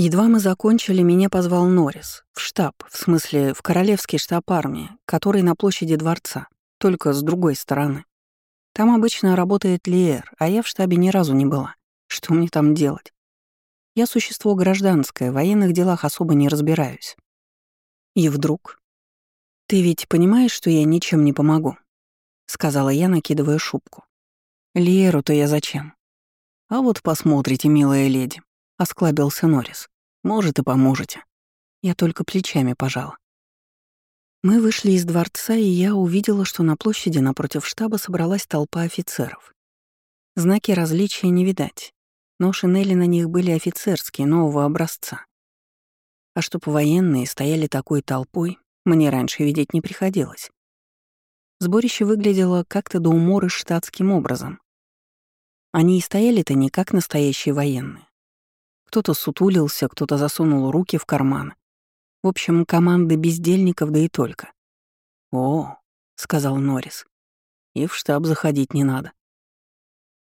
Едва мы закончили, меня позвал Норрис в штаб, в смысле в королевский штаб армии, который на площади дворца, только с другой стороны. Там обычно работает Лиэр, а я в штабе ни разу не была. Что мне там делать? Я существо гражданское, в военных делах особо не разбираюсь. И вдруг... «Ты ведь понимаешь, что я ничем не помогу?» — сказала я, накидывая шубку. «Лиеру-то я зачем?» «А вот посмотрите, милая леди», — осклабился Норрис. «Может, и поможете». Я только плечами пожала. Мы вышли из дворца, и я увидела, что на площади напротив штаба собралась толпа офицеров. Знаки различия не видать, но шинели на них были офицерские, нового образца. А чтоб военные стояли такой толпой, мне раньше видеть не приходилось. Сборище выглядело как-то до уморы штатским образом. Они и стояли-то не как настоящие военные. Кто-то сутулился, кто-то засунул руки в карманы. В общем, команды бездельников, да и только. «О», — сказал Норрис, — «и в штаб заходить не надо».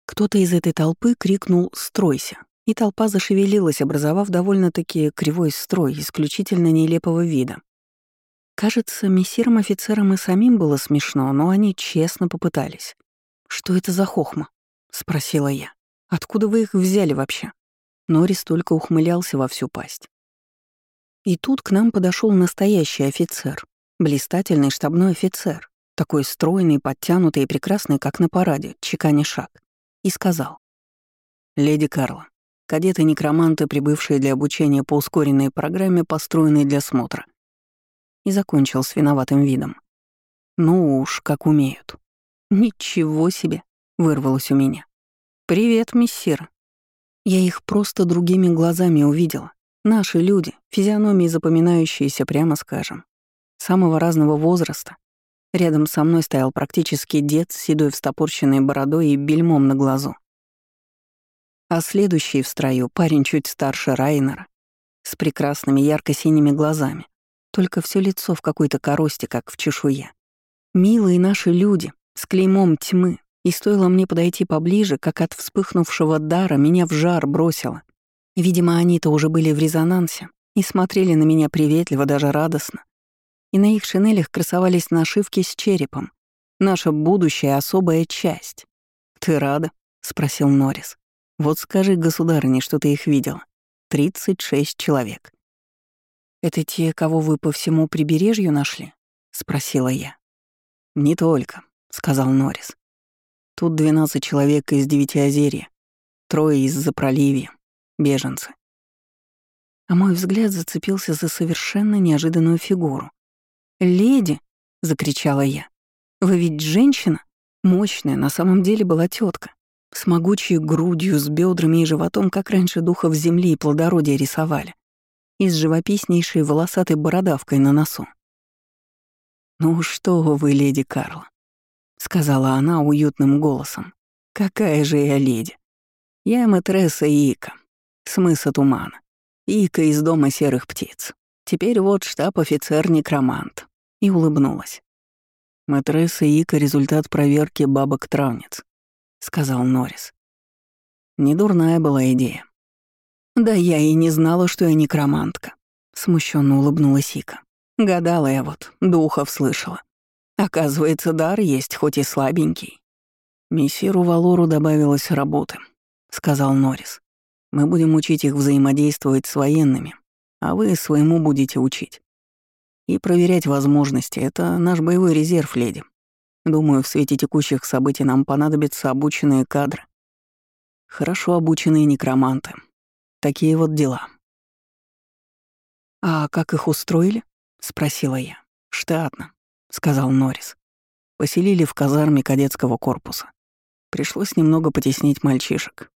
Кто-то из этой толпы крикнул «Стройся!», и толпа зашевелилась, образовав довольно-таки кривой строй исключительно нелепого вида. Кажется, мессирам-офицерам и самим было смешно, но они честно попытались. «Что это за хохма?» — спросила я. «Откуда вы их взяли вообще?» Норрис только ухмылялся во всю пасть. И тут к нам подошел настоящий офицер, блистательный штабной офицер, такой стройный, подтянутый и прекрасный, как на параде, чеканя шаг, и сказал. «Леди Карла, кадеты-некроманты, прибывшие для обучения по ускоренной программе, построенной для смотра». И закончил с виноватым видом. «Ну уж, как умеют». «Ничего себе!» — вырвалось у меня. «Привет, мессир», я их просто другими глазами увидела. Наши люди, физиономии запоминающиеся, прямо скажем. Самого разного возраста. Рядом со мной стоял практически дед с седой встопорщенной бородой и бельмом на глазу. А следующий в строю — парень чуть старше Райнера, с прекрасными ярко-синими глазами. Только все лицо в какой-то коросте, как в чешуе. Милые наши люди, с клеймом тьмы, и стоило мне подойти поближе, как от вспыхнувшего дара меня в жар бросило. Видимо, они-то уже были в резонансе и смотрели на меня приветливо, даже радостно. И на их шинелях красовались нашивки с черепом. Наша будущая особая часть. «Ты рада?» — спросил Норрис. «Вот скажи, государыне, что ты их видела. Тридцать шесть человек». «Это те, кого вы по всему прибережью нашли?» — спросила я. «Не только», — сказал Норрис. Тут 12 человек из девяти озерья, трое из Запроливья, беженцы. А мой взгляд зацепился за совершенно неожиданную фигуру. «Леди!» — закричала я. «Вы ведь женщина? Мощная, на самом деле была тетка, с могучей грудью, с бедрами и животом, как раньше духов земли и плодородия рисовали, и с живописнейшей волосатой бородавкой на носу. «Ну что вы, леди Карла, — сказала она уютным голосом. «Какая же я леди! Я матресса Ика, с мыса Тумана. Ика из дома серых птиц. Теперь вот штаб-офицер-некромант». И улыбнулась. «Матресса Ика — результат проверки бабок-травниц», — сказал Норрис. Недурная была идея. «Да я и не знала, что я некромантка», — смущенно улыбнулась Ика. «Гадала я вот, духов слышала. Оказывается, дар есть, хоть и слабенький. Мессиру Валору добавилось работы, сказал Норрис. Мы будем учить их взаимодействовать с военными, а вы своему будете учить. И проверять возможности — это наш боевой резерв, леди. Думаю, в свете текущих событий нам понадобятся обученные кадры. Хорошо обученные некроманты. Такие вот дела. «А как их устроили?» — спросила я. «Штатно сказал Норрис. Поселили в казарме кадетского корпуса. Пришлось немного потеснить мальчишек.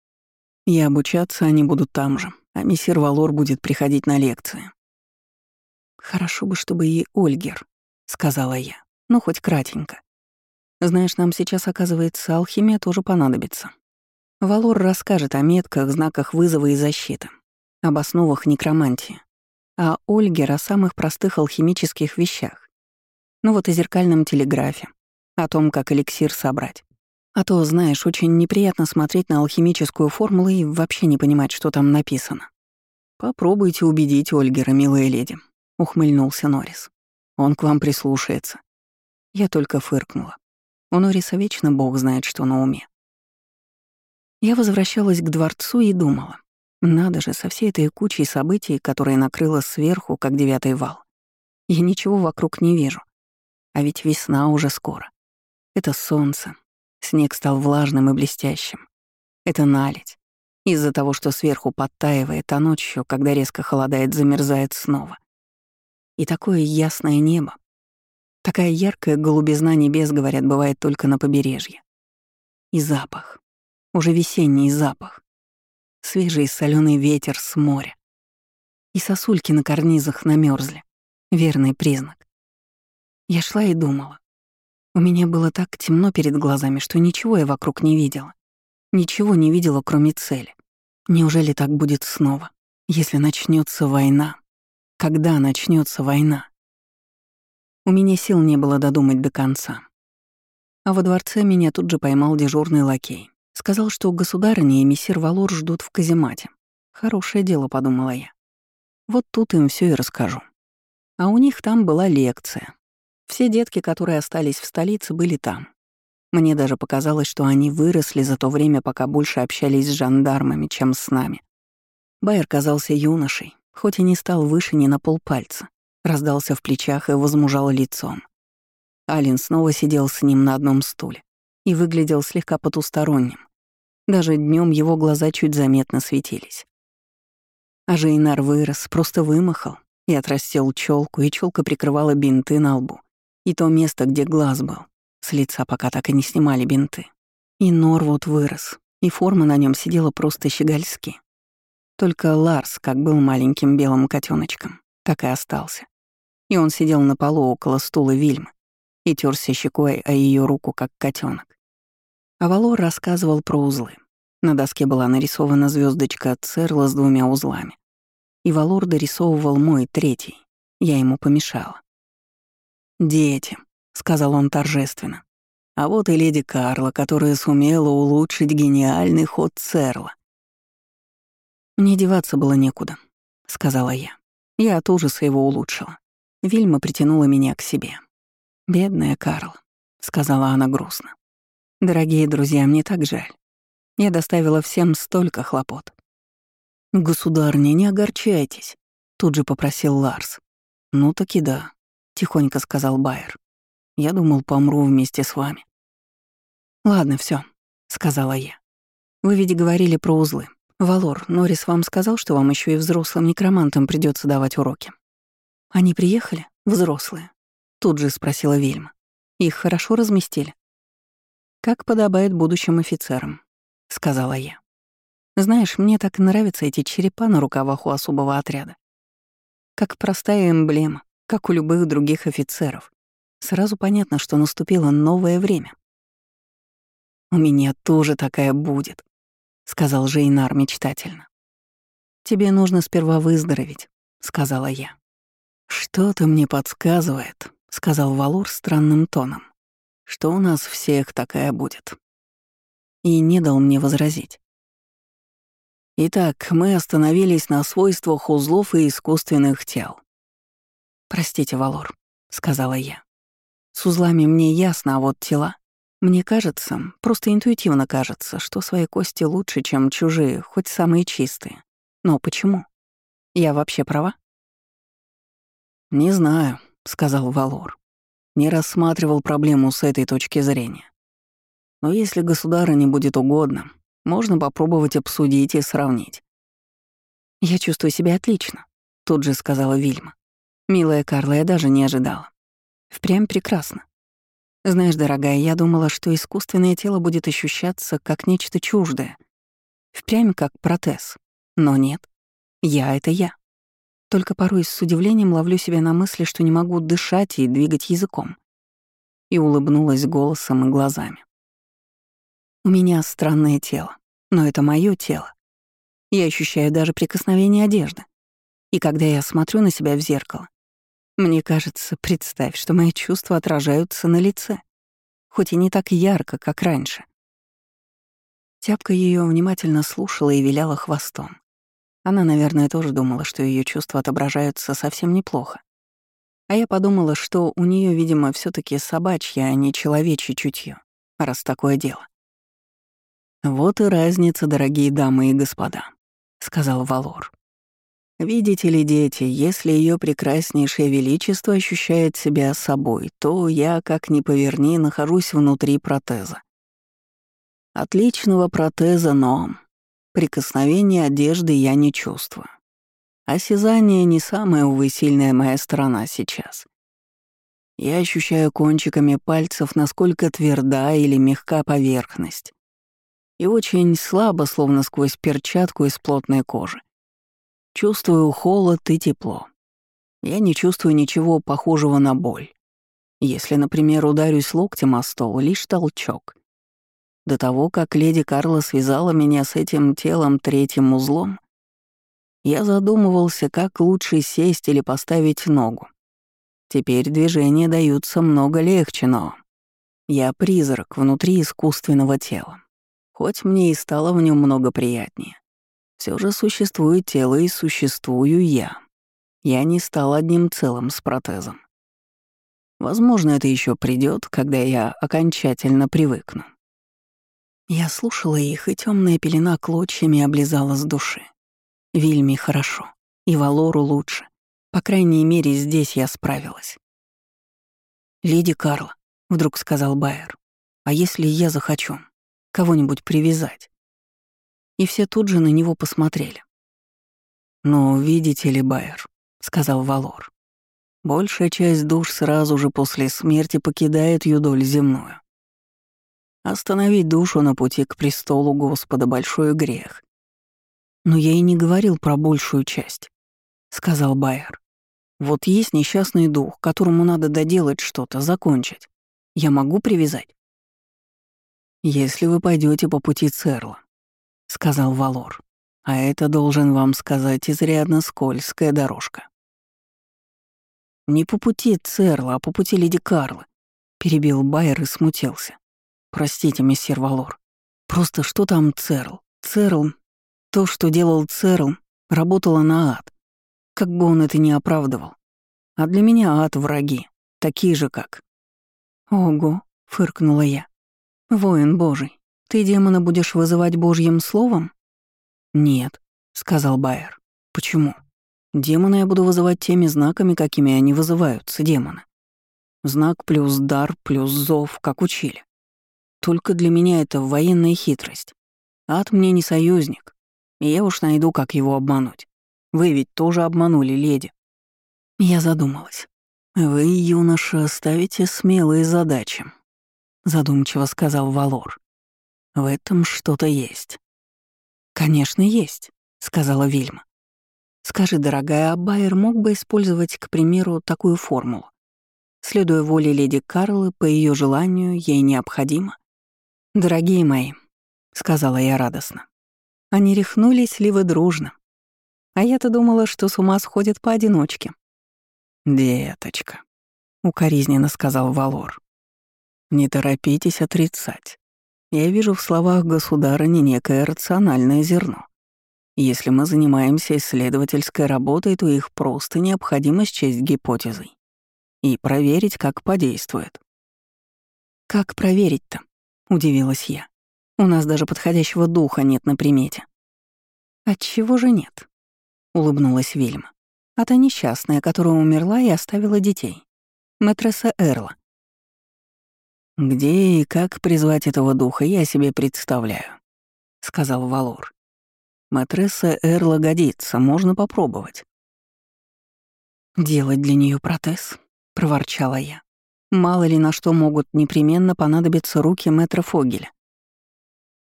И обучаться они будут там же, а мессир Валор будет приходить на лекции. «Хорошо бы, чтобы и Ольгер», — сказала я, — «ну, хоть кратенько. Знаешь, нам сейчас, оказывается, алхимия тоже понадобится. Валор расскажет о метках, знаках вызова и защиты, об основах некромантии, а Ольгер — о самых простых алхимических вещах, ну вот о зеркальном телеграфе, о том, как эликсир собрать. А то, знаешь, очень неприятно смотреть на алхимическую формулу и вообще не понимать, что там написано. «Попробуйте убедить Ольгера, милая леди», — ухмыльнулся Норрис. «Он к вам прислушается». Я только фыркнула. У Норриса вечно бог знает, что на уме. Я возвращалась к дворцу и думала. Надо же, со всей этой кучей событий, которые накрыло сверху, как девятый вал. Я ничего вокруг не вижу. А ведь весна уже скоро. Это солнце. Снег стал влажным и блестящим. Это наледь. Из-за того, что сверху подтаивает, а ночью, когда резко холодает, замерзает снова. И такое ясное небо. Такая яркая голубизна небес, говорят, бывает только на побережье. И запах. Уже весенний запах. Свежий соленый ветер с моря. И сосульки на карнизах намерзли. Верный признак. Я шла и думала. У меня было так темно перед глазами, что ничего я вокруг не видела. Ничего не видела, кроме цели. Неужели так будет снова, если начнется война? Когда начнется война? У меня сил не было додумать до конца. А во дворце меня тут же поймал дежурный лакей. Сказал, что государыня и мессир Валор ждут в каземате. Хорошее дело, подумала я. Вот тут им все и расскажу. А у них там была лекция. Все детки, которые остались в столице, были там. Мне даже показалось, что они выросли за то время, пока больше общались с жандармами, чем с нами. Байер казался юношей, хоть и не стал выше ни на полпальца, раздался в плечах и возмужал лицом. Алин снова сидел с ним на одном стуле и выглядел слегка потусторонним. Даже днем его глаза чуть заметно светились. А Жейнар вырос, просто вымахал и отрастил челку, и челка прикрывала бинты на лбу. И то место, где глаз был, с лица пока так и не снимали бинты. И Норвуд вырос, и форма на нем сидела просто щегольски. Только Ларс, как был маленьким белым котеночком, так и остался. И он сидел на полу около стула Вильмы и терся щекой о ее руку, как котенок. А Валор рассказывал про узлы. На доске была нарисована звездочка Церла с двумя узлами. И Валор дорисовывал мой третий. Я ему помешала. «Дети», сказал он торжественно. А вот и леди Карла, которая сумела улучшить гениальный ход Церла. «Мне деваться было некуда», — сказала я. Я от ужаса его улучшила. Вильма притянула меня к себе. «Бедная Карла», — сказала она грустно. «Дорогие друзья, мне так жаль. Я доставила всем столько хлопот». «Государня, не огорчайтесь», — тут же попросил Ларс. «Ну так и да», — тихонько сказал Байер. Я думал, помру вместе с вами. Ладно, все, сказала я. Вы ведь говорили про узлы. Валор, Норрис вам сказал, что вам еще и взрослым некромантам придется давать уроки. Они приехали, взрослые. Тут же спросила Вильма. Их хорошо разместили. Как подобает будущим офицерам, сказала я. Знаешь, мне так нравятся эти черепа на рукавах у особого отряда. Как простая эмблема, как у любых других офицеров. Сразу понятно, что наступило новое время. «У меня тоже такая будет», — сказал Жейнар мечтательно. «Тебе нужно сперва выздороветь», — сказала я. «Что-то мне подсказывает», — сказал Валур странным тоном, «что у нас всех такая будет». И не дал мне возразить. Итак, мы остановились на свойствах узлов и искусственных тел. «Простите, Валор», — сказала я. С узлами мне ясно, а вот тела... Мне кажется, просто интуитивно кажется, что свои кости лучше, чем чужие, хоть самые чистые. Но почему? Я вообще права? «Не знаю», — сказал Валор. «Не рассматривал проблему с этой точки зрения. Но если государю не будет угодно, можно попробовать обсудить и сравнить». «Я чувствую себя отлично», — тут же сказала Вильма. «Милая Карла, я даже не ожидала. Впрямь прекрасно. Знаешь, дорогая, я думала, что искусственное тело будет ощущаться как нечто чуждое. Впрямь как протез. Но нет. Я — это я. Только порой с удивлением ловлю себя на мысли, что не могу дышать и двигать языком. И улыбнулась голосом и глазами. У меня странное тело, но это мое тело. Я ощущаю даже прикосновение одежды. И когда я смотрю на себя в зеркало, мне кажется, представь, что мои чувства отражаются на лице, хоть и не так ярко, как раньше. Тяпка ее внимательно слушала и виляла хвостом. Она, наверное, тоже думала, что ее чувства отображаются совсем неплохо. А я подумала, что у нее, видимо, все таки собачье, а не человечье чутье, раз такое дело. «Вот и разница, дорогие дамы и господа», — сказал Валор. «Видите ли, дети, если ее прекраснейшее величество ощущает себя собой, то я, как ни поверни, нахожусь внутри протеза. Отличного протеза, но прикосновения одежды я не чувствую. Осязание не самая, увы, сильная моя сторона сейчас. Я ощущаю кончиками пальцев, насколько тверда или мягка поверхность. И очень слабо, словно сквозь перчатку из плотной кожи. Чувствую холод и тепло. Я не чувствую ничего похожего на боль. Если, например, ударюсь локтем о стол, лишь толчок. До того, как леди Карла связала меня с этим телом третьим узлом, я задумывался, как лучше сесть или поставить ногу. Теперь движения даются много легче, но... Я призрак внутри искусственного тела. Хоть мне и стало в нем много приятнее. Все же существует тело и существую я. Я не стал одним целым с протезом. Возможно, это еще придет, когда я окончательно привыкну. Я слушала их, и темная пелена клочьями облизала с души. Вильме хорошо, и Валору лучше. По крайней мере, здесь я справилась. «Леди Карла», — вдруг сказал Байер, «а если я захочу кого-нибудь привязать?» И все тут же на него посмотрели. «Ну, видите ли, Байер», — сказал Валор, «большая часть душ сразу же после смерти покидает юдоль земную. Остановить душу на пути к престолу Господа — большой грех. Но я и не говорил про большую часть, — сказал Байер. Вот есть несчастный дух, которому надо доделать что-то, закончить. Я могу привязать? Если вы пойдете по пути Церла, — сказал Валор. А это, должен вам сказать, изрядно скользкая дорожка. «Не по пути Церла, а по пути Леди Карлы», — перебил Байер и смутился. Простите, месье Валор. Просто что там Церл? Церл... То, что делал Церл, работало на ад. Как бы он это ни оправдывал. А для меня ад — враги. Такие же, как... «Ого», — фыркнула я. «Воин Божий, ты демона будешь вызывать Божьим словом?» «Нет», — сказал Байер. «Почему? Демона я буду вызывать теми знаками, какими они вызываются, демоны. Знак плюс дар плюс зов, как учили. Только для меня это военная хитрость. Ад мне не союзник, и я уж найду, как его обмануть. Вы ведь тоже обманули леди. Я задумалась. Вы, юноша, ставите смелые задачи, задумчиво сказал Валор. В этом что-то есть. Конечно, есть, сказала Вильма. Скажи, дорогая, а Байер мог бы использовать, к примеру, такую формулу? Следуя воле леди Карлы, по ее желанию, ей необходимо «Дорогие мои», — сказала я радостно, — «они рехнулись ли вы дружно? А я-то думала, что с ума сходят поодиночке». «Деточка», — укоризненно сказал Валор, — «не торопитесь отрицать. Я вижу в словах государыни некое рациональное зерно. Если мы занимаемся исследовательской работой, то их просто необходимо счесть гипотезой и проверить, как подействует». «Как проверить-то?» — удивилась я. «У нас даже подходящего духа нет на примете». «Отчего же нет?» — улыбнулась Вильма. «А та несчастная, которая умерла и оставила детей. Мэтресса Эрла». «Где и как призвать этого духа, я себе представляю», — сказал Валор. «Матресса Эрла годится, можно попробовать». «Делать для нее протез», — проворчала я. Мало ли на что могут непременно понадобиться руки мэтра Фогеля.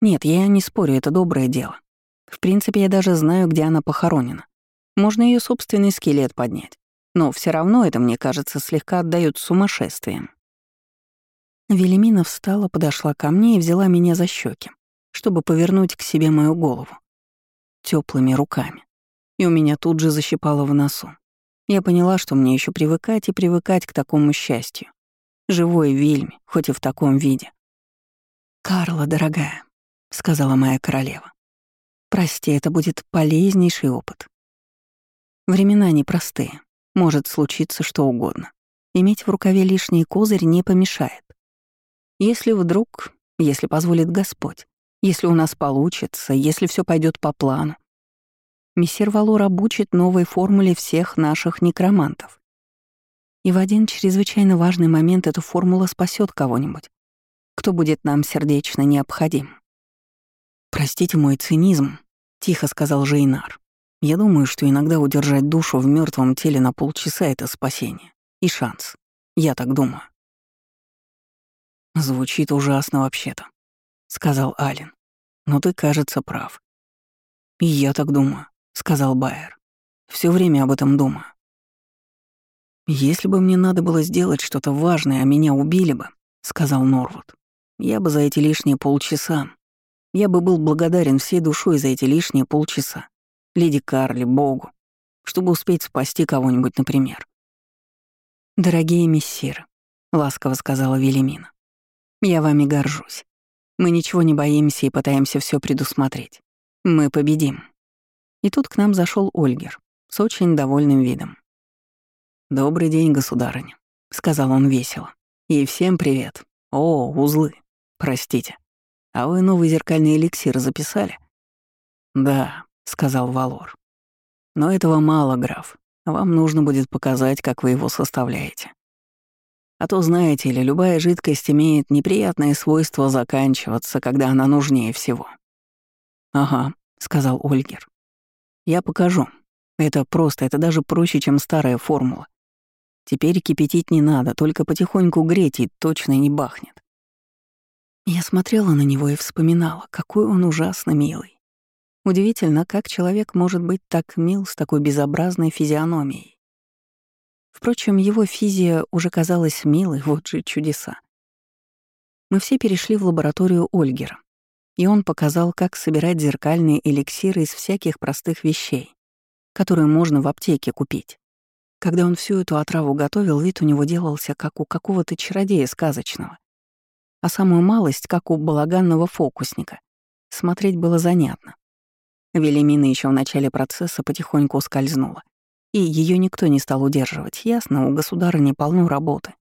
Нет, я не спорю, это доброе дело. В принципе, я даже знаю, где она похоронена. Можно ее собственный скелет поднять. Но все равно это, мне кажется, слегка отдает сумасшествием. Велимина встала, подошла ко мне и взяла меня за щеки, чтобы повернуть к себе мою голову. теплыми руками. И у меня тут же защипало в носу. Я поняла, что мне еще привыкать и привыкать к такому счастью живой вельми, хоть и в таком виде. «Карла, дорогая», — сказала моя королева, — Прости, это будет полезнейший опыт. Времена непростые. Может случиться что угодно. Иметь в рукаве лишний козырь не помешает. Если вдруг, если позволит Господь, если у нас получится, если все пойдет по плану, мессир Валор обучит новой формуле всех наших некромантов. И в один чрезвычайно важный момент эта формула спасет кого-нибудь, кто будет нам сердечно необходим. «Простите мой цинизм», — тихо сказал Жейнар. «Я думаю, что иногда удержать душу в мертвом теле на полчаса — это спасение. И шанс. Я так думаю». «Звучит ужасно вообще-то», — сказал Ален. «Но ты, кажется, прав». «И я так думаю», — сказал Байер. Все время об этом думаю. «Если бы мне надо было сделать что-то важное, а меня убили бы», — сказал Норвуд, — «я бы за эти лишние полчаса я бы был благодарен всей душой за эти лишние полчаса. Леди Карли, Богу. Чтобы успеть спасти кого-нибудь, например. «Дорогие мессиры», — ласково сказала Велимина, — «я вами горжусь. Мы ничего не боимся и пытаемся все предусмотреть. Мы победим». И тут к нам зашел Ольгер с очень довольным видом. «Добрый день, государыня», — сказал он весело. «И всем привет. О, узлы. Простите». А вы новый зеркальный эликсир записали? Да, сказал Валор. Но этого мало, граф. Вам нужно будет показать, как вы его составляете. А то, знаете ли, любая жидкость имеет неприятное свойство заканчиваться, когда она нужнее всего. «Ага», — сказал Ольгер. «Я покажу. Это просто, это даже проще, чем старая формула. Теперь кипятить не надо, только потихоньку греть и точно не бахнет. Я смотрела на него и вспоминала, какой он ужасно милый. Удивительно, как человек может быть так мил с такой безобразной физиономией. Впрочем, его физия уже казалась милой, вот же чудеса. Мы все перешли в лабораторию Ольгера, и он показал, как собирать зеркальные эликсиры из всяких простых вещей, которые можно в аптеке купить. Когда он всю эту отраву готовил, вид у него делался, как у какого-то чародея сказочного а самую малость, как у балаганного фокусника. Смотреть было занятно. Велимина еще в начале процесса потихоньку ускользнула. И ее никто не стал удерживать. Ясно, у государыни полно работы.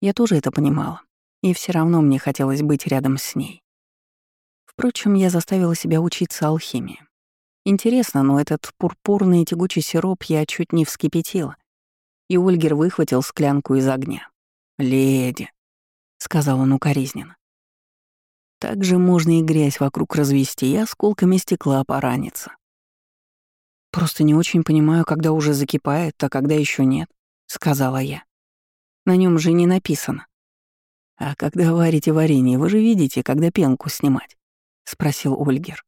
Я тоже это понимала. И все равно мне хотелось быть рядом с ней. Впрочем, я заставила себя учиться алхимии. Интересно, но этот пурпурный тягучий сироп я чуть не вскипятила. И Ольгер выхватил склянку из огня. «Леди», сказал он укоризненно. Так же можно и грязь вокруг развести, и осколками стекла пораниться. Просто не очень понимаю, когда уже закипает, а когда еще нет, сказала я. На нем же не написано. А когда варите варенье, вы же видите, когда пенку снимать? спросил Ольгер.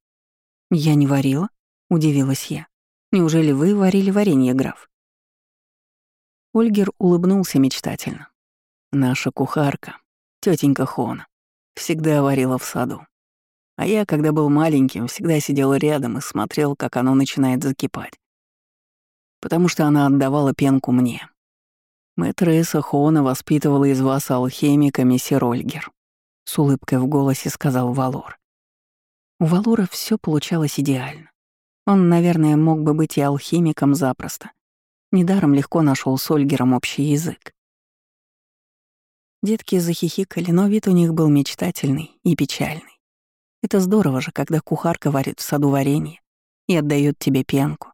Я не варила, удивилась я. Неужели вы варили варенье, граф? Ольгер улыбнулся мечтательно. Наша кухарка, Тетенька Хона. Всегда варила в саду. А я, когда был маленьким, всегда сидел рядом и смотрел, как оно начинает закипать. Потому что она отдавала пенку мне. Мэтресса Хона воспитывала из вас алхимика мессир Ольгер. С улыбкой в голосе сказал Валор. У Валора все получалось идеально. Он, наверное, мог бы быть и алхимиком запросто. Недаром легко нашел с Ольгером общий язык. Детки захихикали, но вид у них был мечтательный и печальный. Это здорово же, когда кухарка варит в саду варенье и отдает тебе пенку.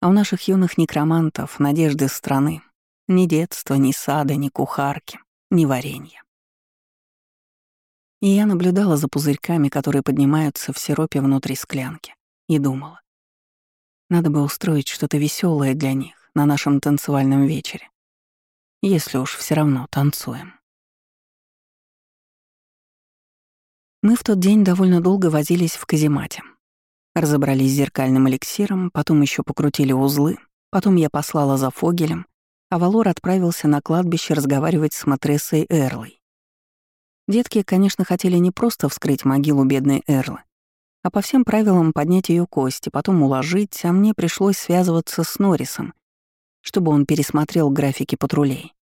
А у наших юных некромантов надежды страны ни детства, ни сада, ни кухарки, ни варенья. И я наблюдала за пузырьками, которые поднимаются в сиропе внутри склянки, и думала. Надо бы устроить что-то веселое для них на нашем танцевальном вечере если уж все равно танцуем. Мы в тот день довольно долго возились в каземате. Разобрались с зеркальным эликсиром, потом еще покрутили узлы, потом я послала за Фогелем, а Валор отправился на кладбище разговаривать с матрессой Эрлой. Детки, конечно, хотели не просто вскрыть могилу бедной Эрлы, а по всем правилам поднять ее кости, потом уложить, а мне пришлось связываться с Норрисом, чтобы он пересмотрел графики патрулей.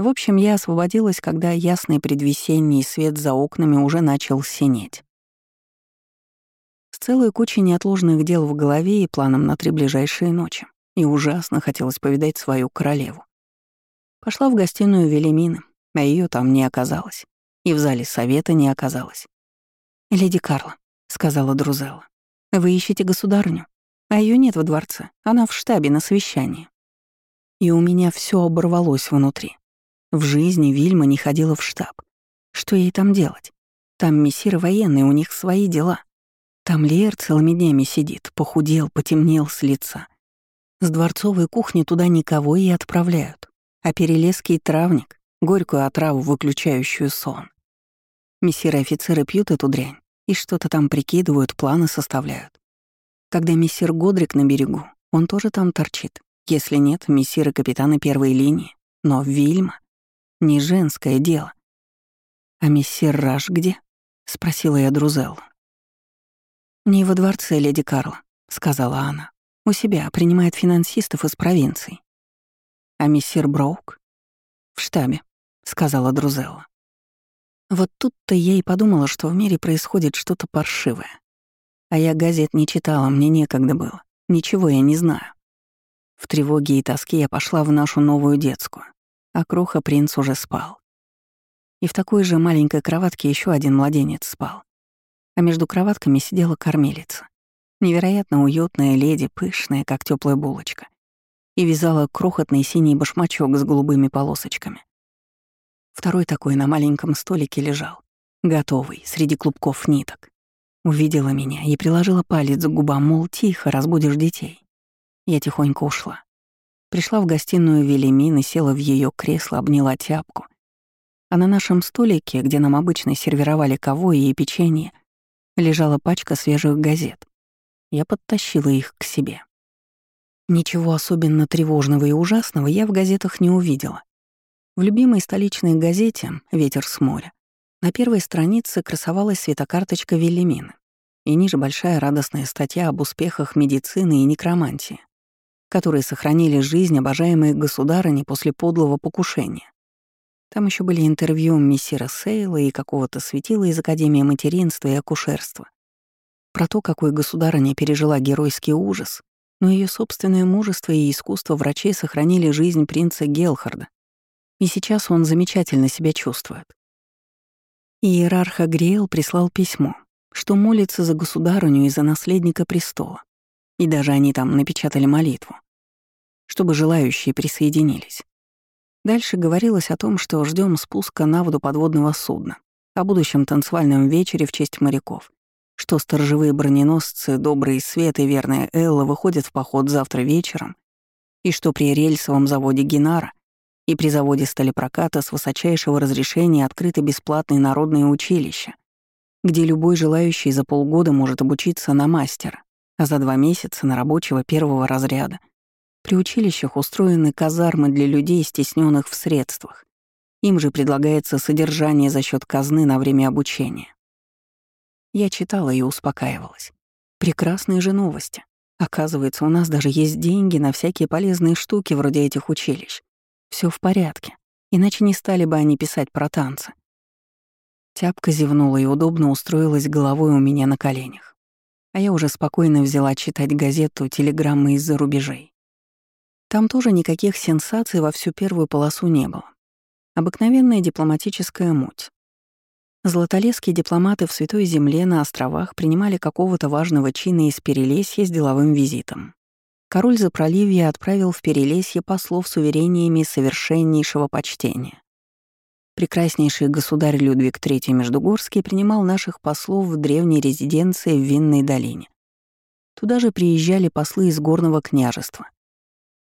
В общем, я освободилась, когда ясный предвесенний свет за окнами уже начал синеть. целой кучей неотложных дел в голове и планом на три ближайшие ночи. И ужасно хотелось повидать свою королеву. Пошла в гостиную Велимины, а ее там не оказалось. И в зале совета не оказалось. «Леди Карла», — сказала Друзелла, — «вы ищете государню, а ее нет во дворце, она в штабе на совещании». И у меня все оборвалось внутри. В жизни Вильма не ходила в штаб. Что ей там делать? Там мессиры военные, у них свои дела. Там Лер целыми днями сидит, похудел, потемнел с лица. С дворцовой кухни туда никого и отправляют. А перелеский травник — горькую отраву, выключающую сон. Мессиры-офицеры пьют эту дрянь и что-то там прикидывают, планы составляют. Когда мессир Годрик на берегу, он тоже там торчит. Если нет, мессиры капитаны первой линии. Но Вильма — не женское дело. «А мессир Раш где?» — спросила я Друзеллу. «Не во дворце, леди Карла», — сказала она. «У себя принимает финансистов из провинций». «А мессир Броук?» «В штабе», — сказала Друзелла. Вот тут-то я и подумала, что в мире происходит что-то паршивое. А я газет не читала, мне некогда было. Ничего я не знаю. В тревоге и тоске я пошла в нашу новую детскую, а кроха принц уже спал. И в такой же маленькой кроватке еще один младенец спал а между кроватками сидела кормилица. Невероятно уютная леди, пышная, как теплая булочка, и вязала крохотный синий башмачок с голубыми полосочками. Второй такой на маленьком столике лежал, готовый, среди клубков ниток. Увидела меня и приложила палец к губам, мол, тихо, разбудишь детей. Я тихонько ушла. Пришла в гостиную Велимин и села в ее кресло, обняла тяпку. А на нашем столике, где нам обычно сервировали ковой и печенье, лежала пачка свежих газет. Я подтащила их к себе. Ничего особенно тревожного и ужасного я в газетах не увидела. В любимой столичной газете «Ветер с моря» на первой странице красовалась светокарточка Велимины и ниже большая радостная статья об успехах медицины и некромантии, которые сохранили жизнь обожаемой государыни после подлого покушения. Там еще были интервью мессира Сейла и какого-то светила из Академии материнства и акушерства. Про то, какой государыня пережила геройский ужас, но ее собственное мужество и искусство врачей сохранили жизнь принца Гелхарда. И сейчас он замечательно себя чувствует. Иерарх Агриэл прислал письмо, что молится за государыню и за наследника престола. И даже они там напечатали молитву, чтобы желающие присоединились. Дальше говорилось о том, что ждем спуска на воду подводного судна, о будущем танцевальном вечере в честь моряков, что сторожевые броненосцы «Добрый свет» и «Верная Элла» выходят в поход завтра вечером, и что при рельсовом заводе «Генара» и при заводе сталепроката с высочайшего разрешения открыто бесплатное народное училище, где любой желающий за полгода может обучиться на мастера, а за два месяца на рабочего первого разряда — при училищах устроены казармы для людей, стесненных в средствах. Им же предлагается содержание за счет казны на время обучения. Я читала и успокаивалась. Прекрасные же новости. Оказывается, у нас даже есть деньги на всякие полезные штуки вроде этих училищ. Все в порядке, иначе не стали бы они писать про танцы. Тяпка зевнула и удобно устроилась головой у меня на коленях. А я уже спокойно взяла читать газету «Телеграммы из-за рубежей». Там тоже никаких сенсаций во всю первую полосу не было. Обыкновенная дипломатическая муть. Златолесские дипломаты в Святой Земле на островах принимали какого-то важного чина из Перелесья с деловым визитом. Король Запроливья отправил в Перелесье послов с уверениями совершеннейшего почтения. Прекраснейший государь Людвиг III Междугорский принимал наших послов в древней резиденции в Винной долине. Туда же приезжали послы из Горного княжества,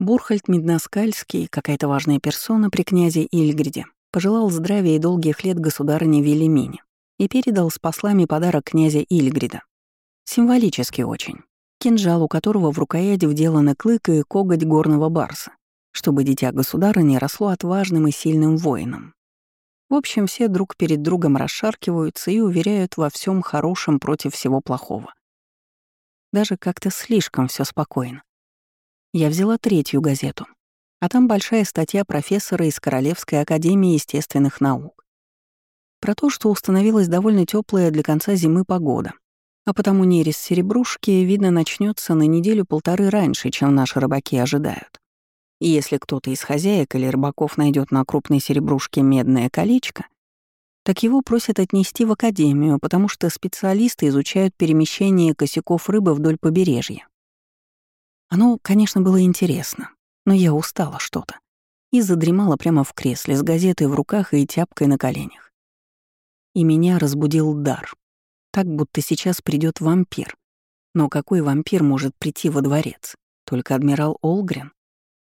Бурхальд Медноскальский, какая-то важная персона при князе Ильгриде, пожелал здравия и долгих лет государыне Велимине и передал с послами подарок князя Ильгрида. Символически очень. Кинжал, у которого в рукоять вделаны клык и коготь горного барса, чтобы дитя государыни росло отважным и сильным воином. В общем, все друг перед другом расшаркиваются и уверяют во всем хорошем против всего плохого. Даже как-то слишком все спокойно. Я взяла третью газету, а там большая статья профессора из Королевской академии естественных наук. Про то, что установилась довольно теплая для конца зимы погода, А потому нерез серебрушки, видно, начнется на неделю-полторы раньше, чем наши рыбаки ожидают. И если кто-то из хозяек или рыбаков найдет на крупной серебрушке медное колечко, так его просят отнести в академию, потому что специалисты изучают перемещение косяков рыбы вдоль побережья. Оно, конечно, было интересно, но я устала что-то и задремала прямо в кресле с газетой в руках и тяпкой на коленях. И меня разбудил дар. Так, будто сейчас придет вампир. Но какой вампир может прийти во дворец? Только адмирал Олгрен?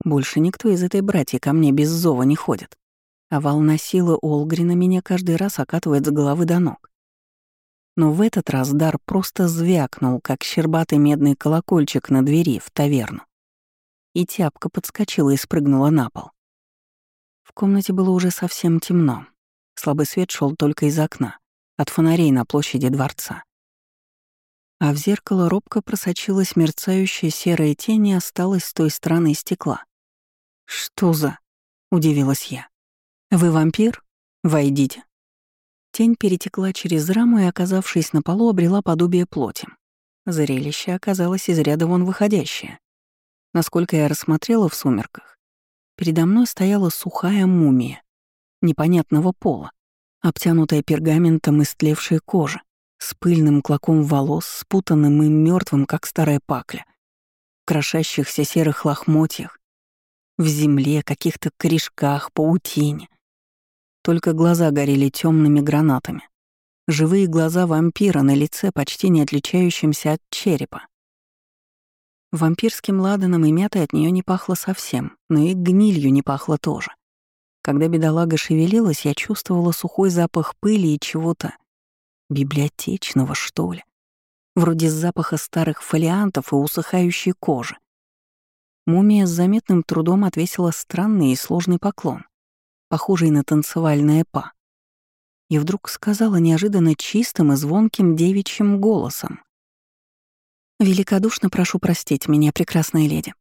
Больше никто из этой братья ко мне без зова не ходит а волна силы Олгрина меня каждый раз окатывает с головы до ног. Но в этот раз дар просто звякнул, как щербатый медный колокольчик на двери в таверну. И тяпка подскочила и спрыгнула на пол. В комнате было уже совсем темно. Слабый свет шел только из окна, от фонарей на площади дворца. А в зеркало робко просочилась мерцающая серая тень и осталась с той стороны стекла. «Что за...» — удивилась я. «Вы вампир? Войдите». Тень перетекла через раму и, оказавшись на полу, обрела подобие плоти. Зрелище оказалось из ряда вон выходящее. Насколько я рассмотрела в сумерках, передо мной стояла сухая мумия, непонятного пола, обтянутая пергаментом истлевшей кожи, с пыльным клоком волос, спутанным и мертвым, как старая пакля, в крошащихся серых лохмотьях, в земле, каких-то корешках, паутине. Только глаза горели темными гранатами. Живые глаза вампира на лице, почти не отличающимся от черепа. Вампирским ладаном и мятой от нее не пахло совсем, но и гнилью не пахло тоже. Когда бедолага шевелилась, я чувствовала сухой запах пыли и чего-то библиотечного, что ли. Вроде запаха старых фолиантов и усыхающей кожи. Мумия с заметным трудом отвесила странный и сложный поклон похожий на танцевальное па. И вдруг сказала неожиданно чистым и звонким девичьим голосом. «Великодушно прошу простить меня, прекрасная леди.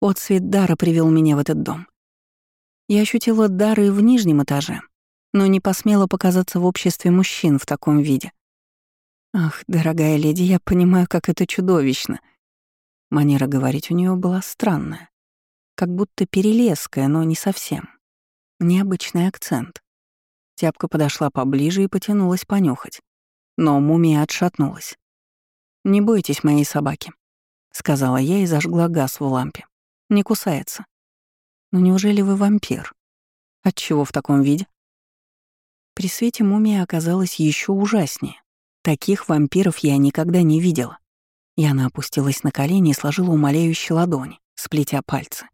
Отцвет дара привел меня в этот дом. Я ощутила дары в нижнем этаже, но не посмела показаться в обществе мужчин в таком виде. Ах, дорогая леди, я понимаю, как это чудовищно. Манера говорить у нее была странная, как будто перелеская, но не совсем. Необычный акцент. Тяпка подошла поближе и потянулась понюхать. Но мумия отшатнулась. «Не бойтесь моей собаки», — сказала я и зажгла газ в лампе. «Не кусается». «Но неужели вы вампир? Отчего в таком виде?» При свете мумия оказалась еще ужаснее. Таких вампиров я никогда не видела. И она опустилась на колени и сложила умоляющие ладони, сплетя пальцы.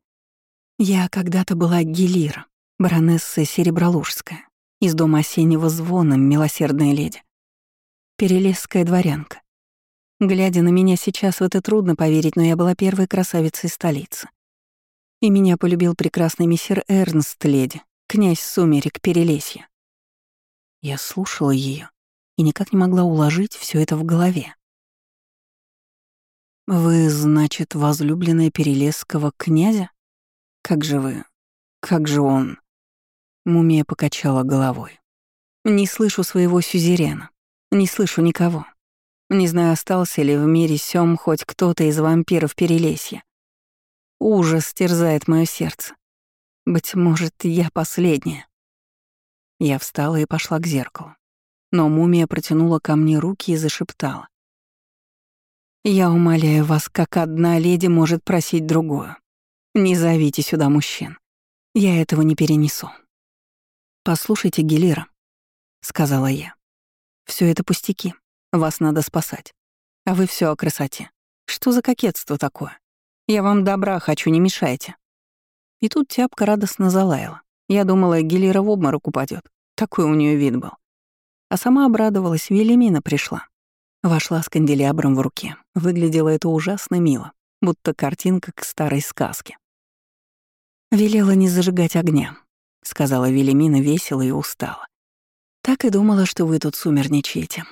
«Я когда-то была Гелира, Баронесса Серебролужская, из дома осеннего звона, милосердная леди. Перелесская дворянка. Глядя на меня сейчас, в это трудно поверить, но я была первой красавицей столицы. И меня полюбил прекрасный мессир Эрнст, леди, князь Сумерек Перелесья. Я слушала ее и никак не могла уложить все это в голове. «Вы, значит, возлюбленная Перелесского князя? Как же вы... Как же он...» Мумия покачала головой. «Не слышу своего сюзерена. Не слышу никого. Не знаю, остался ли в мире сём хоть кто-то из вампиров Перелесья. Ужас терзает мое сердце. Быть может, я последняя». Я встала и пошла к зеркалу. Но мумия протянула ко мне руки и зашептала. «Я умоляю вас, как одна леди может просить другую. Не зовите сюда мужчин. Я этого не перенесу». «Послушайте, Гелира», — сказала я. Все это пустяки. Вас надо спасать. А вы все о красоте. Что за кокетство такое? Я вам добра хочу, не мешайте». И тут тяпка радостно залаяла. Я думала, Гелира в обморок упадет. Такой у нее вид был. А сама обрадовалась, Велимина пришла. Вошла с канделябром в руке. Выглядело это ужасно мило, будто картинка к старой сказке. Велела не зажигать огня, — сказала Велимина весело и устало. «Так и думала, что вы тут сумерничаете.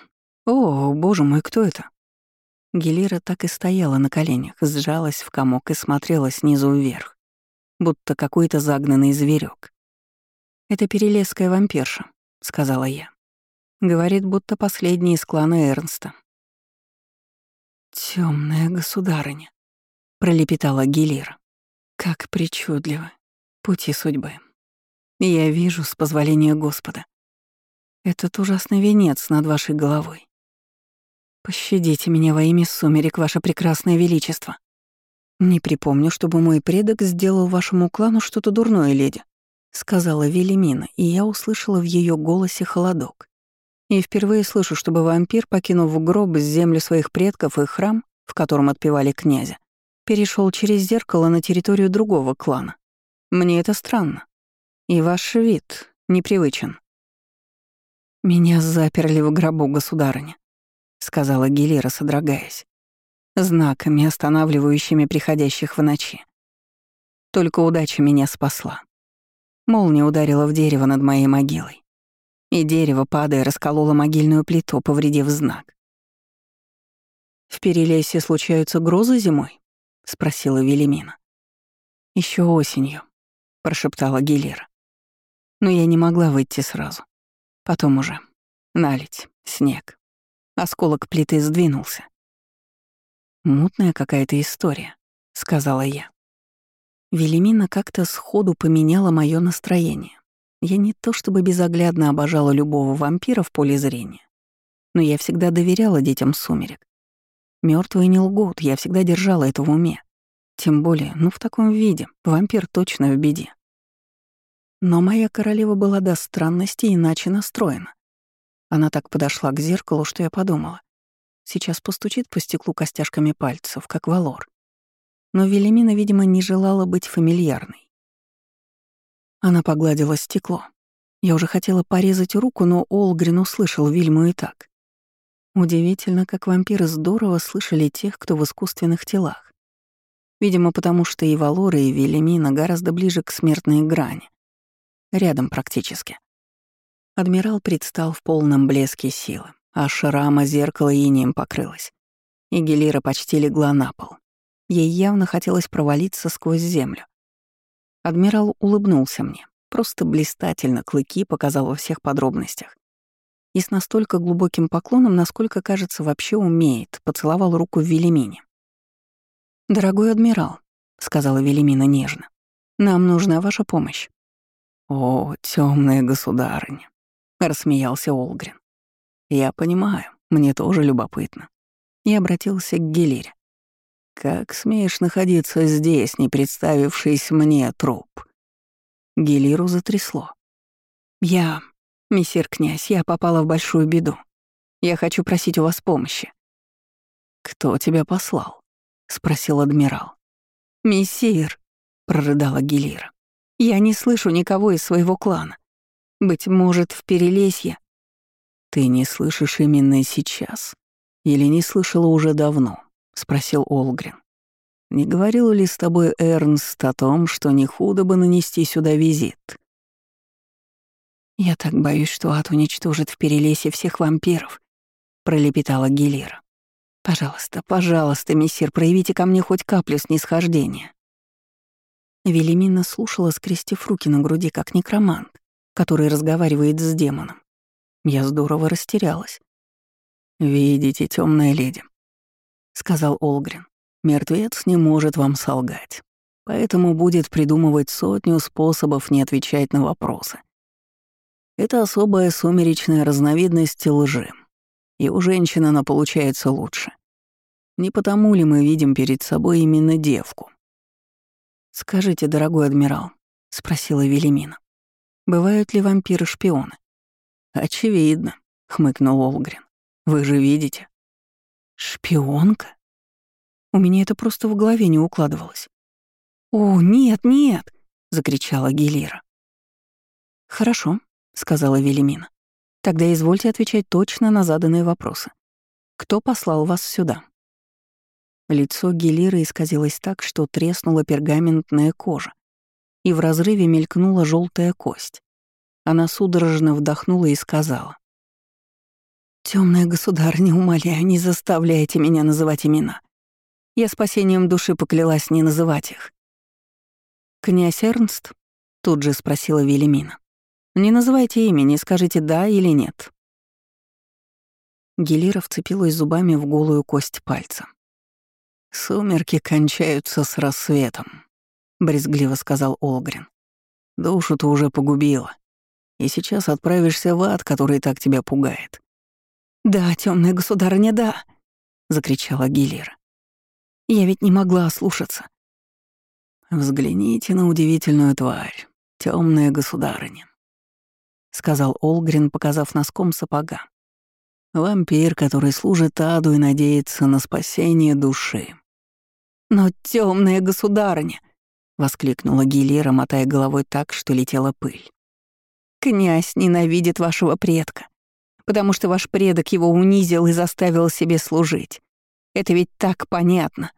О, боже мой, кто это?» Гелира так и стояла на коленях, сжалась в комок и смотрела снизу вверх, будто какой-то загнанный зверек. «Это перелеская вампирша», — сказала я. Говорит, будто последний из клана Эрнста. Темная государыня», — пролепетала Гелира. «Как причудливо. Пути судьбы. Я вижу, с позволения Господа. Этот ужасный венец над вашей головой. Пощадите меня во имя сумерек, ваше прекрасное величество. Не припомню, чтобы мой предок сделал вашему клану что-то дурное, леди», — сказала Велимина, и я услышала в ее голосе холодок. И впервые слышу, чтобы вампир, покинув гроб с землю своих предков и храм, в котором отпевали князя, перешел через зеркало на территорию другого клана. Мне это странно. И ваш вид непривычен. «Меня заперли в гробу, государыня», — сказала Гелира, содрогаясь, знаками, останавливающими приходящих в ночи. Только удача меня спасла. Молния ударила в дерево над моей могилой и дерево, падая, раскололо могильную плиту, повредив знак. «В Перелесе случаются грозы зимой?» — спросила Велимина. Еще осенью», — прошептала Гелира. Но я не могла выйти сразу. Потом уже. Налить, снег. Осколок плиты сдвинулся. «Мутная какая-то история», — сказала я. Велимина как-то сходу поменяла мое настроение. Я не то чтобы безоглядно обожала любого вампира в поле зрения, но я всегда доверяла детям сумерек. Мертвые не лгут, я всегда держала это в уме. Тем более, ну в таком виде, вампир точно в беде. Но моя королева была до странности иначе настроена. Она так подошла к зеркалу, что я подумала. Сейчас постучит по стеклу костяшками пальцев, как Валор. Но Велимина, видимо, не желала быть фамильярной. Она погладила стекло. Я уже хотела порезать руку, но Олгрин услышал Вильму и так. Удивительно, как вампиры здорово слышали тех, кто в искусственных телах. Видимо, потому что и Валора, и Велимина гораздо ближе к смертной грани. Рядом практически. Адмирал предстал в полном блеске силы, а шрама зеркала инием покрылась. И Гелира почти легла на пол. Ей явно хотелось провалиться сквозь землю. Адмирал улыбнулся мне, просто блистательно клыки показал во всех подробностях. И с настолько глубоким поклоном, насколько, кажется, вообще умеет, поцеловал руку Велимине. «Дорогой адмирал», — сказала Велимина нежно, — «нам нужна ваша помощь». «О, темная государыня», — рассмеялся Олгрин. «Я понимаю, мне тоже любопытно». И обратился к Гелире. «Как смеешь находиться здесь, не представившись мне труп?» Гелиру затрясло. «Я, мессир князь, я попала в большую беду. Я хочу просить у вас помощи». «Кто тебя послал?» — спросил адмирал. «Мессир», — прорыдала Гелира. «Я не слышу никого из своего клана. Быть может, в Перелесье...» «Ты не слышишь именно сейчас? Или не слышала уже давно?» — спросил Олгрин. «Не говорил ли с тобой Эрнст о том, что не худо бы нанести сюда визит?» «Я так боюсь, что ад уничтожит в Перелесе всех вампиров», — пролепетала Гелира. «Пожалуйста, пожалуйста, мессир, проявите ко мне хоть каплю снисхождения». Велимина слушала, скрестив руки на груди, как некромант, который разговаривает с демоном. Я здорово растерялась. «Видите, темная леди, сказал Олгрин. Мертвец не может вам солгать, поэтому будет придумывать сотню способов не отвечать на вопросы. Это особая сумеречная разновидность лжи, и у женщины она получается лучше. Не потому ли мы видим перед собой именно девку? «Скажите, дорогой адмирал», — спросила Велимина, — «бывают ли вампиры-шпионы?» «Очевидно», — хмыкнул Олгрин. «Вы же видите». Шпионка? У меня это просто в голове не укладывалось. «О, нет, нет!» — закричала Гелира. «Хорошо», — сказала Велимина. «Тогда извольте отвечать точно на заданные вопросы. Кто послал вас сюда?» Лицо Гелиры исказилось так, что треснула пергаментная кожа, и в разрыве мелькнула желтая кость. Она судорожно вдохнула и сказала. Темная государня, умоляю, не заставляйте меня называть имена. Я спасением души поклялась не называть их. «Князь Эрнст?» — тут же спросила Велимина. «Не называйте имени, скажите «да» или «нет». Гелира вцепилась зубами в голую кость пальца. «Сумерки кончаются с рассветом», — брезгливо сказал Олгрин. «Душу ты уже погубила, и сейчас отправишься в ад, который так тебя пугает». «Да, темная государыня, да!» — закричала Гиллера. «Я ведь не могла ослушаться». «Взгляните на удивительную тварь, темная государыня», — сказал Олгрин, показав носком сапога. «Вампир, который служит аду и надеется на спасение души». «Но темная государыня!» — воскликнула Гилера, мотая головой так, что летела пыль. «Князь ненавидит вашего предка, потому что ваш предок его унизил и заставил себе служить. Это ведь так понятно.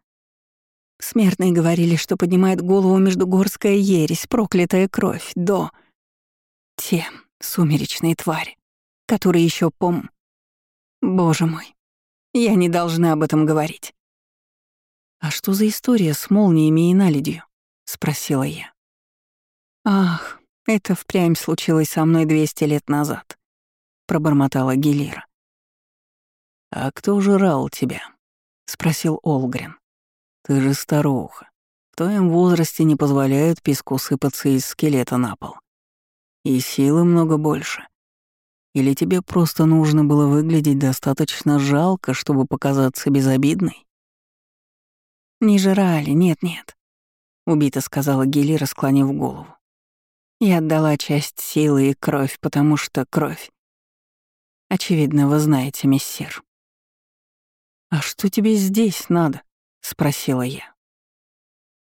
Смертные говорили, что поднимает голову междугорская ересь, проклятая кровь, до... Те сумеречные твари, которые еще пом... Боже мой, я не должна об этом говорить. «А что за история с молниями и наледью?» — спросила я. «Ах, это впрямь случилось со мной 200 лет назад», — пробормотала Гелира. «А кто жрал тебя?» — спросил Олгрен. «Ты же старуха. В твоем возрасте не позволяют песку сыпаться из скелета на пол. И силы много больше. Или тебе просто нужно было выглядеть достаточно жалко, чтобы показаться безобидной?» «Не жрали, нет-нет», — убито сказала Гели, расклонив голову. «Я отдала часть силы и кровь, потому что кровь. Очевидно, вы знаете, мессир». «А что тебе здесь надо?» — спросила я.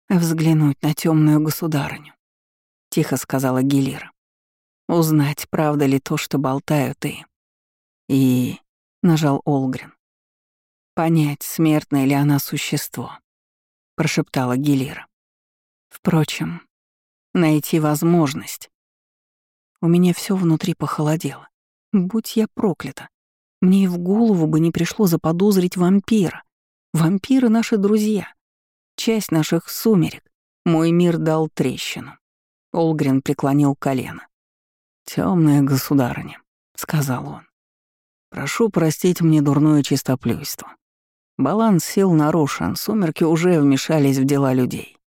«Взглянуть на темную государыню», — тихо сказала Гелира. «Узнать, правда ли то, что болтают и...» «И...» — нажал Олгрин. «Понять, смертное ли она существо» прошептала Гелира. Впрочем, найти возможность. У меня все внутри похолодело. Будь я проклята. Мне и в голову бы не пришло заподозрить вампира. Вампиры — наши друзья. Часть наших сумерек. Мой мир дал трещину. Олгрин преклонил колено. Темная государыня», — сказал он. «Прошу простить мне дурное чистоплюйство. Баланс сил нарушен, сумерки уже вмешались в дела людей.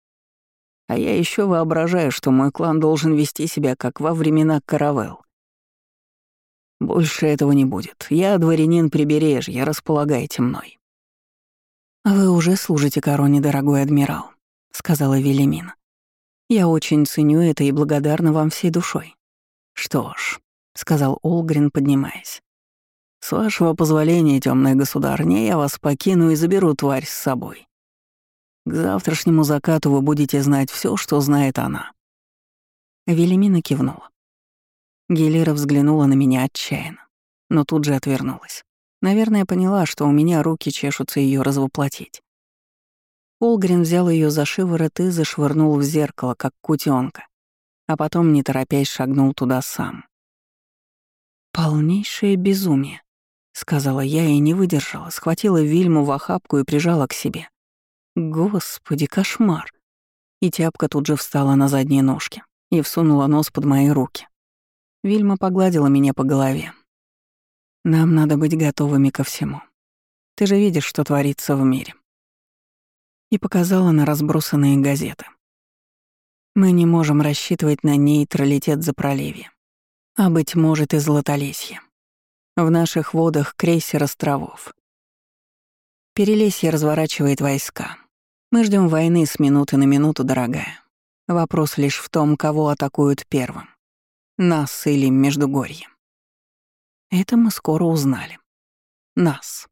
А я еще воображаю, что мой клан должен вести себя, как во времена Каравелл. Больше этого не будет. Я дворянин прибережья, располагайте мной. «Вы уже служите короне, дорогой адмирал», — сказала Велимина. «Я очень ценю это и благодарна вам всей душой». «Что ж», — сказал Олгрин, поднимаясь. «С вашего позволения, темная государня, я вас покину и заберу тварь с собой. К завтрашнему закату вы будете знать все, что знает она». Велимина кивнула. Гелира взглянула на меня отчаянно, но тут же отвернулась. Наверное, поняла, что у меня руки чешутся ее развоплотить. Олгрин взял ее за шиворот и зашвырнул в зеркало, как кутенка, а потом, не торопясь, шагнул туда сам. Полнейшее безумие. — сказала я и не выдержала, схватила Вильму в охапку и прижала к себе. Господи, кошмар. И тяпка тут же встала на задние ножки и всунула нос под мои руки. Вильма погладила меня по голове. Нам надо быть готовыми ко всему. Ты же видишь, что творится в мире. И показала на разбросанные газеты. Мы не можем рассчитывать на нейтралитет за проливье, а, быть может, и златолесье. В наших водах крейсер островов. Перелесье разворачивает войска. Мы ждем войны с минуты на минуту, дорогая. Вопрос лишь в том, кого атакуют первым. Нас или Междугорье. Это мы скоро узнали. Нас.